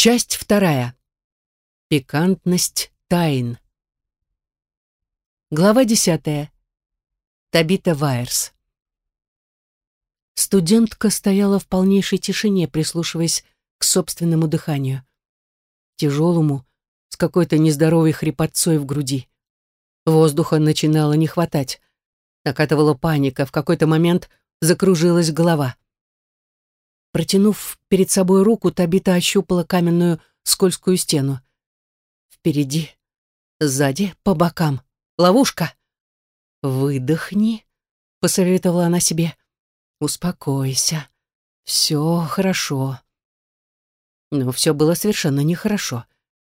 Часть вторая. Пикантность тайн. Глава десятая. Табита Вайерс. Студентка стояла в полнейшей тишине, прислушиваясь к собственному дыханию. Тяжелому, с какой-то нездоровой хрипотцой в груди. Воздуха начинало не хватать. Накатывала паника, в какой-то момент закружилась голова. Протянув перед собой руку, Табита ощупала каменную скользкую стену. Впереди, сзади, по бокам. Ловушка. «Выдохни», — посоветовала она себе. «Успокойся. Все хорошо». Но все было совершенно нехорошо,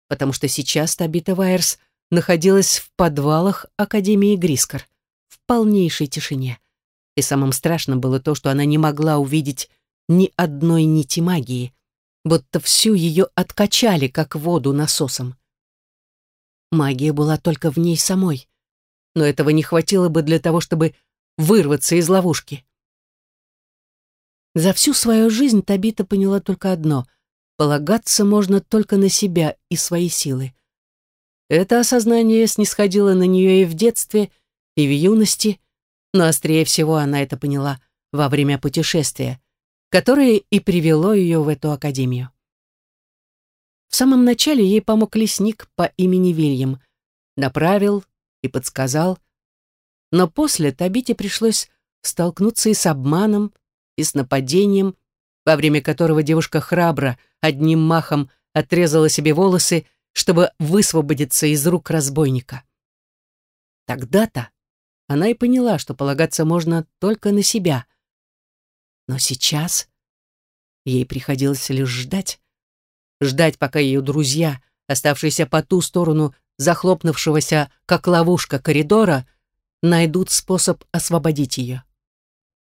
потому что сейчас Табита Вайерс находилась в подвалах Академии Грискор, в полнейшей тишине. И самым страшным было то, что она не могла увидеть ни одной нити магии, будто всю ее откачали, как воду насосом. Магия была только в ней самой, но этого не хватило бы для того, чтобы вырваться из ловушки. За всю свою жизнь Табита поняла только одно — полагаться можно только на себя и свои силы. Это осознание снисходило на нее и в детстве, и в юности, но острее всего она это поняла во время путешествия, которое и привело ее в эту академию. В самом начале ей помог лесник по имени Вильям, направил и подсказал, но после Табите пришлось столкнуться и с обманом, и с нападением, во время которого девушка храбро одним махом отрезала себе волосы, чтобы высвободиться из рук разбойника. Тогда-то она и поняла, что полагаться можно только на себя, но сейчас ей приходилось лишь ждать. Ждать, пока ее друзья, оставшиеся по ту сторону захлопнувшегося, как ловушка коридора, найдут способ освободить ее.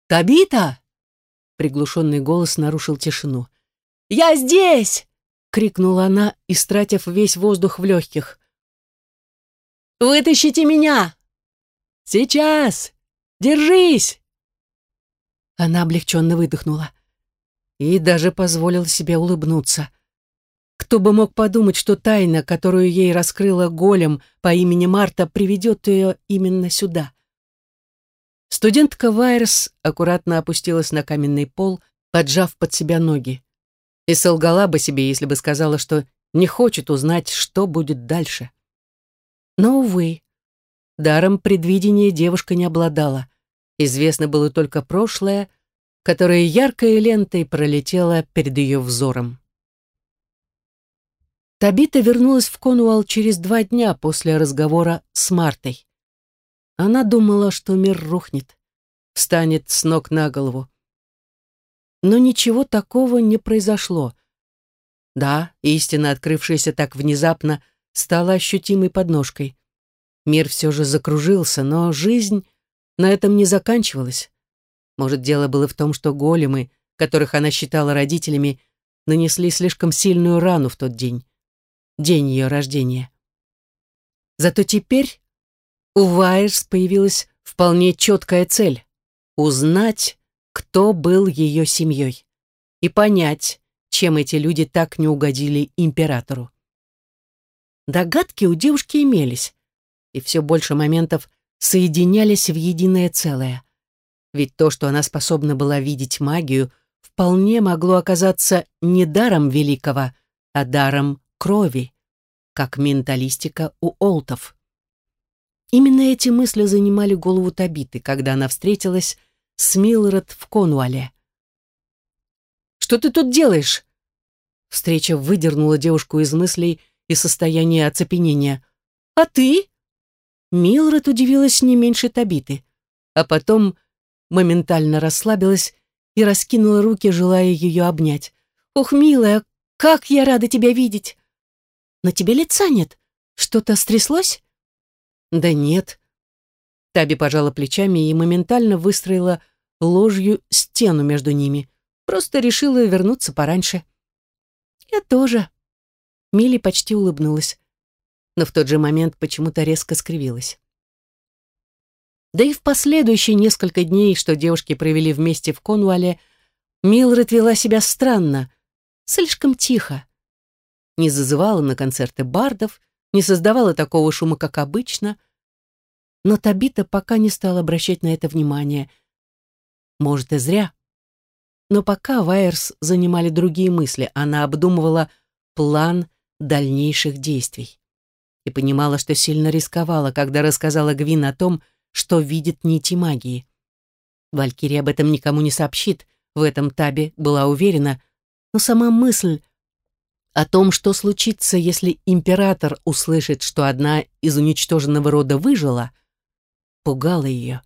«Табита!» — приглушенный голос нарушил тишину. «Я здесь!» — крикнула она, истратив весь воздух в легких. «Вытащите меня!» «Сейчас! Держись!» Она облегченно выдохнула и даже позволила себе улыбнуться. Кто бы мог подумать, что тайна, которую ей раскрыла голем по имени Марта, приведет ее именно сюда. Студентка Вайерс аккуратно опустилась на каменный пол, поджав под себя ноги. И солгала бы себе, если бы сказала, что не хочет узнать, что будет дальше. Но, увы, даром предвидения девушка не обладала. Известно было только прошлое, которое яркой лентой пролетело перед ее взором. Табита вернулась в Конуал через два дня после разговора с Мартой. Она думала, что мир рухнет, встанет с ног на голову. Но ничего такого не произошло. Да, истина, открывшаяся так внезапно, стала ощутимой подножкой. Мир все же закружился, но жизнь на этом не заканчивалась. Может, дело было в том, что големы, которых она считала родителями, нанесли слишком сильную рану в тот день, день ее рождения. Зато теперь у Вайерс появилась вполне четкая цель — узнать, кто был ее семьей, и понять, чем эти люди так не угодили императору. Догадки у девушки имелись, и все больше моментов соединялись в единое целое. Ведь то, что она способна была видеть магию, вполне могло оказаться не даром великого, а даром крови, как менталистика у олтов. Именно эти мысли занимали голову Табиты, когда она встретилась с Милред в Конуале. «Что ты тут делаешь?» Встреча выдернула девушку из мыслей и состояния оцепенения. «А ты?» Милред удивилась не меньше Табиты, а потом моментально расслабилась и раскинула руки, желая ее обнять. «Ох, милая, как я рада тебя видеть!» «На тебе лица нет. Что-то стряслось?» «Да нет». Таби пожала плечами и моментально выстроила ложью стену между ними. Просто решила вернуться пораньше. «Я тоже». Милли почти улыбнулась, но в тот же момент почему-то резко скривилась. Да и в последующие несколько дней, что девушки провели вместе в Конуале, Милред вела себя странно, слишком тихо. не зазывала на концерты бардов, не создавала такого шума, как обычно. Но Табита пока не стала обращать на это внимание. Может, и зря. Но пока Вайерс занимали другие мысли, она обдумывала план дальнейших действий и понимала, что сильно рисковала, когда рассказала Гвин о том, что видит нити магии. Валькирия об этом никому не сообщит, в этом Таби была уверена, но сама мысль о том, что случится, если император услышит, что одна из уничтоженного рода выжила, пугала ее.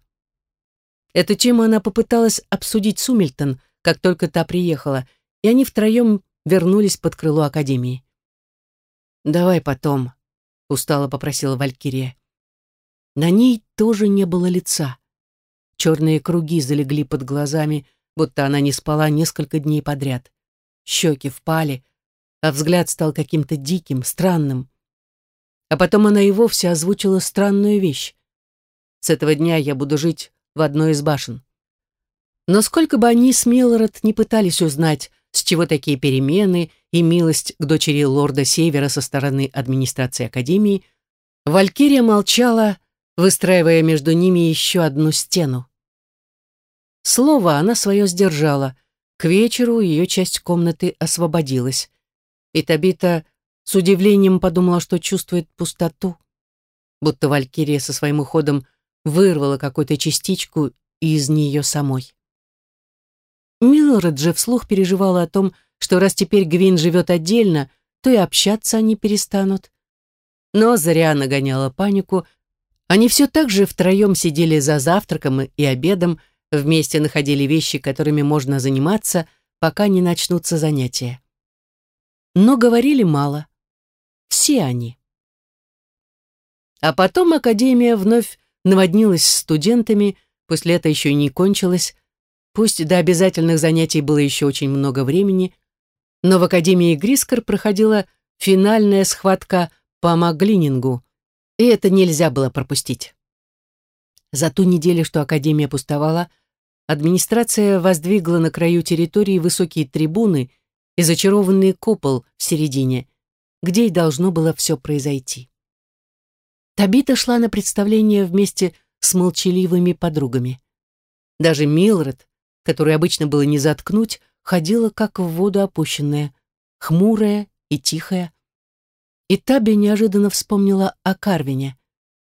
Эту тему она попыталась обсудить с Умильтон, как только та приехала, и они втроем вернулись под крыло Академии. «Давай потом», — устало попросила Валькирия. На ней тоже не было лица. Черные круги залегли под глазами, будто она не спала несколько дней подряд. Щеки впали, а взгляд стал каким-то диким, странным. А потом она и вовсе озвучила странную вещь. С этого дня я буду жить в одной из башен. Но сколько бы они с Милород не пытались узнать, с чего такие перемены и милость к дочери лорда Севера со стороны администрации Академии, Валькирия молчала, выстраивая между ними еще одну стену. Слово она свое сдержала. К вечеру ее часть комнаты освободилась. И Табита с удивлением подумала, что чувствует пустоту. Будто Валькирия со своим уходом вырвала какую-то частичку из нее самой. Милред же вслух переживала о том, что раз теперь Гвин живет отдельно, то и общаться они перестанут. Но зря нагоняла панику. Они все так же втроем сидели за завтраком и обедом, вместе находили вещи, которыми можно заниматься, пока не начнутся занятия. Но говорили мало. Все они. А потом Академия вновь наводнилась студентами, после этого еще и не кончилась, Пусть до обязательных занятий было еще очень много времени, но в Академии Грискор проходила финальная схватка по маглинингу, и это нельзя было пропустить. За ту неделю, что Академия пустовала, администрация воздвигла на краю территории высокие трибуны и зачарованный купол в середине, где и должно было все произойти. Табита шла на представление вместе с молчаливыми подругами. Даже Милред, которую обычно было не заткнуть, ходила как в воду опущенная, хмурая и тихая. И Таби неожиданно вспомнила о Карвине,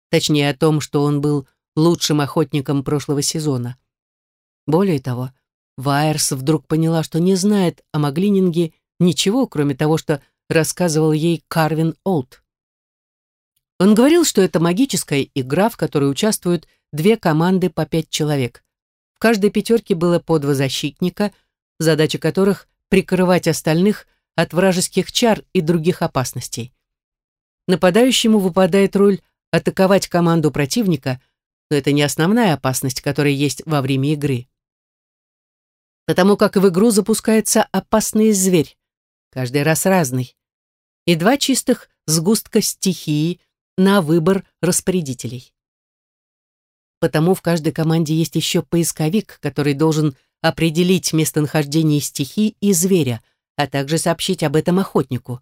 точнее о том, что он был лучшим охотником прошлого сезона. Более того, Вайерс вдруг поняла, что не знает о Маглининге ничего, кроме того, что рассказывал ей Карвин Олд. Он говорил, что это магическая игра, в которой участвуют две команды по пять человек. Каждой пятерке было по два защитника, задача которых — прикрывать остальных от вражеских чар и других опасностей. Нападающему выпадает роль атаковать команду противника, но это не основная опасность, которая есть во время игры. Потому как в игру запускается опасный зверь, каждый раз разный, и два чистых сгустка стихии на выбор распорядителей потому в каждой команде есть еще поисковик, который должен определить местонахождение стихии и зверя, а также сообщить об этом охотнику.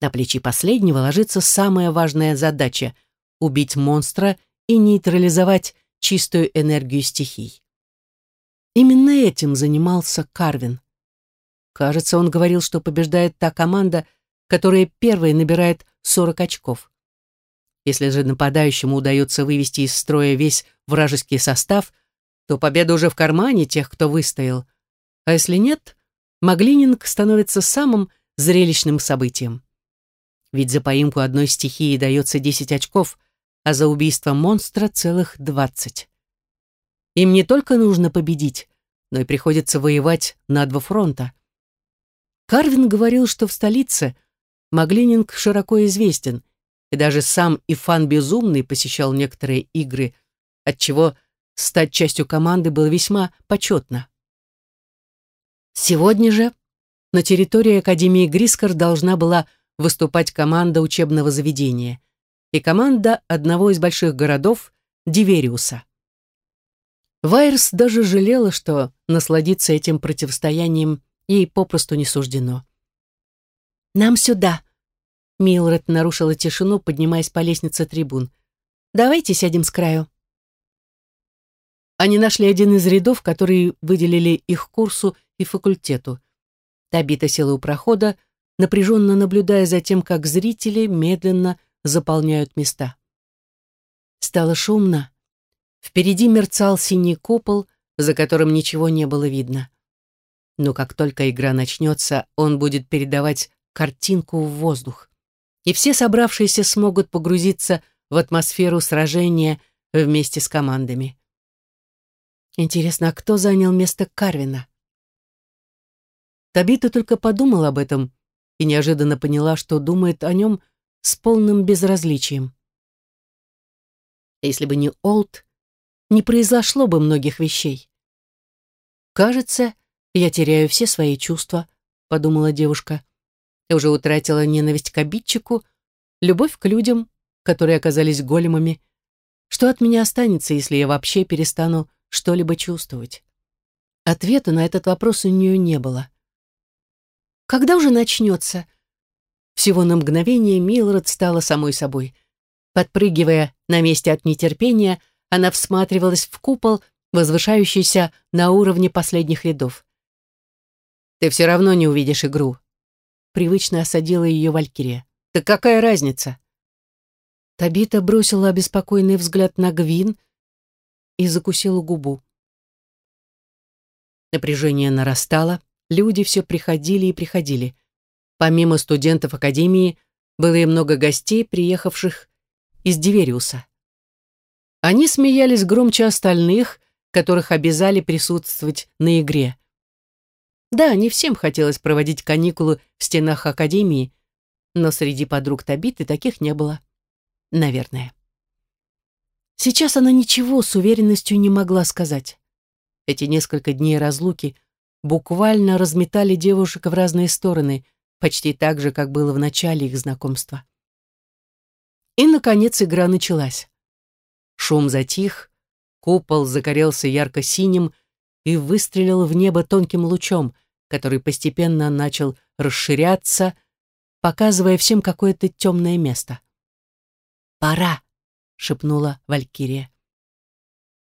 На плечи последнего ложится самая важная задача — убить монстра и нейтрализовать чистую энергию стихий. Именно этим занимался Карвин. Кажется, он говорил, что побеждает та команда, которая первой набирает 40 очков. Если же нападающему удается вывести из строя весь вражеский состав, то победа уже в кармане тех, кто выстоял. А если нет, Маглининг становится самым зрелищным событием. Ведь за поимку одной стихии дается 10 очков, а за убийство монстра целых 20. Им не только нужно победить, но и приходится воевать на два фронта. Карвин говорил, что в столице Маглининг широко известен, и даже сам Ифан Безумный посещал некоторые игры, отчего стать частью команды было весьма почетно. Сегодня же на территории Академии Грискор должна была выступать команда учебного заведения и команда одного из больших городов Дивериуса. Вайерс даже жалела, что насладиться этим противостоянием ей попросту не суждено. «Нам сюда!» Милред нарушила тишину, поднимаясь по лестнице трибун. «Давайте сядем с краю». Они нашли один из рядов, которые выделили их курсу и факультету. Табита села у прохода, напряженно наблюдая за тем, как зрители медленно заполняют места. Стало шумно. Впереди мерцал синий купол, за которым ничего не было видно. Но как только игра начнется, он будет передавать картинку в воздух. И все собравшиеся смогут погрузиться в атмосферу сражения вместе с командами. Интересно, а кто занял место Карвина? Табита только подумала об этом и неожиданно поняла, что думает о нем с полным безразличием. Если бы не Олд, не произошло бы многих вещей. «Кажется, я теряю все свои чувства», — подумала девушка. Я уже утратила ненависть к обидчику, любовь к людям, которые оказались големами. Что от меня останется, если я вообще перестану что-либо чувствовать? Ответа на этот вопрос у нее не было. Когда уже начнется? Всего на мгновение Милред стала самой собой. Подпрыгивая на месте от нетерпения, она всматривалась в купол, возвышающийся на уровне последних рядов. «Ты все равно не увидишь игру», — привычно осадила ее Валькирия. «Так какая разница?» Табита бросила обеспокоенный взгляд на Гвин и закусила губу. Напряжение нарастало, люди все приходили и приходили. Помимо студентов Академии, было и много гостей, приехавших из Дивериуса. Они смеялись громче остальных, которых обязали присутствовать на игре. Да, не всем хотелось проводить каникулы в стенах Академии, но среди подруг Табиты таких не было. Наверное. Сейчас она ничего с уверенностью не могла сказать. Эти несколько дней разлуки буквально разметали девушек в разные стороны, почти так же, как было в начале их знакомства. И, наконец, игра началась. Шум затих, купол загорелся ярко-синим и выстрелил в небо тонким лучом, который постепенно начал расширяться, показывая всем какое-то темное место. «Пора!» — шепнула Валькирия.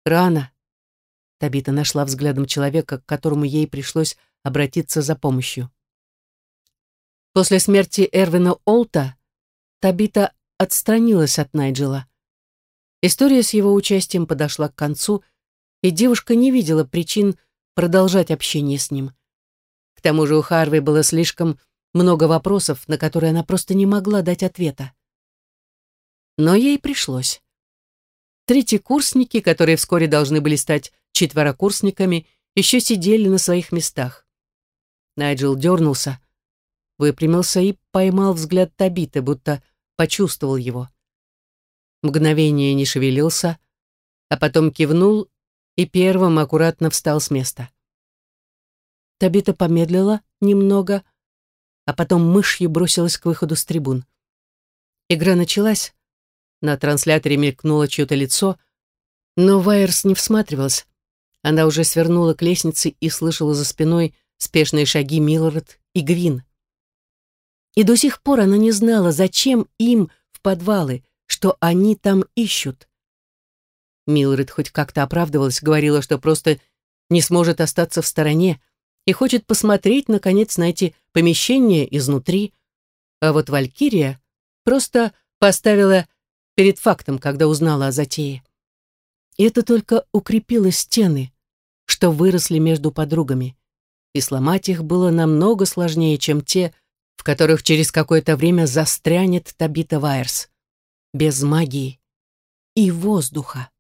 «Рано!» Табита нашла взглядом человека, к которому ей пришлось обратиться за помощью. После смерти Эрвина Олта Табита отстранилась от Найджела. История с его участием подошла к концу, и девушка не видела причин продолжать общение с ним. К тому же у Харви было слишком много вопросов, на которые она просто не могла дать ответа. Но ей пришлось. Третьекурсники, которые вскоре должны были стать четверокурсниками, еще сидели на своих местах. Найджел дернулся, выпрямился и поймал взгляд Табиты, будто почувствовал его. Мгновение не шевелился, а потом кивнул и первым аккуратно встал с места. Табита помедлила немного, а потом мышью бросилась к выходу с трибун. Игра началась, на трансляторе мелькнуло чье-то лицо, но Вайерс не всматривалась. Она уже свернула к лестнице и слышала за спиной спешные шаги Миллард и Гвин. И до сих пор она не знала, зачем им в подвалы, что они там ищут. Милред хоть как-то оправдывалась, говорила, что просто не сможет остаться в стороне и хочет посмотреть, наконец, на эти помещения изнутри. А вот Валькирия просто поставила перед фактом, когда узнала о затее. И это только укрепило стены, что выросли между подругами. И сломать их было намного сложнее, чем те, в которых через какое-то время застрянет Табита Вайерс. Без магии и воздуха.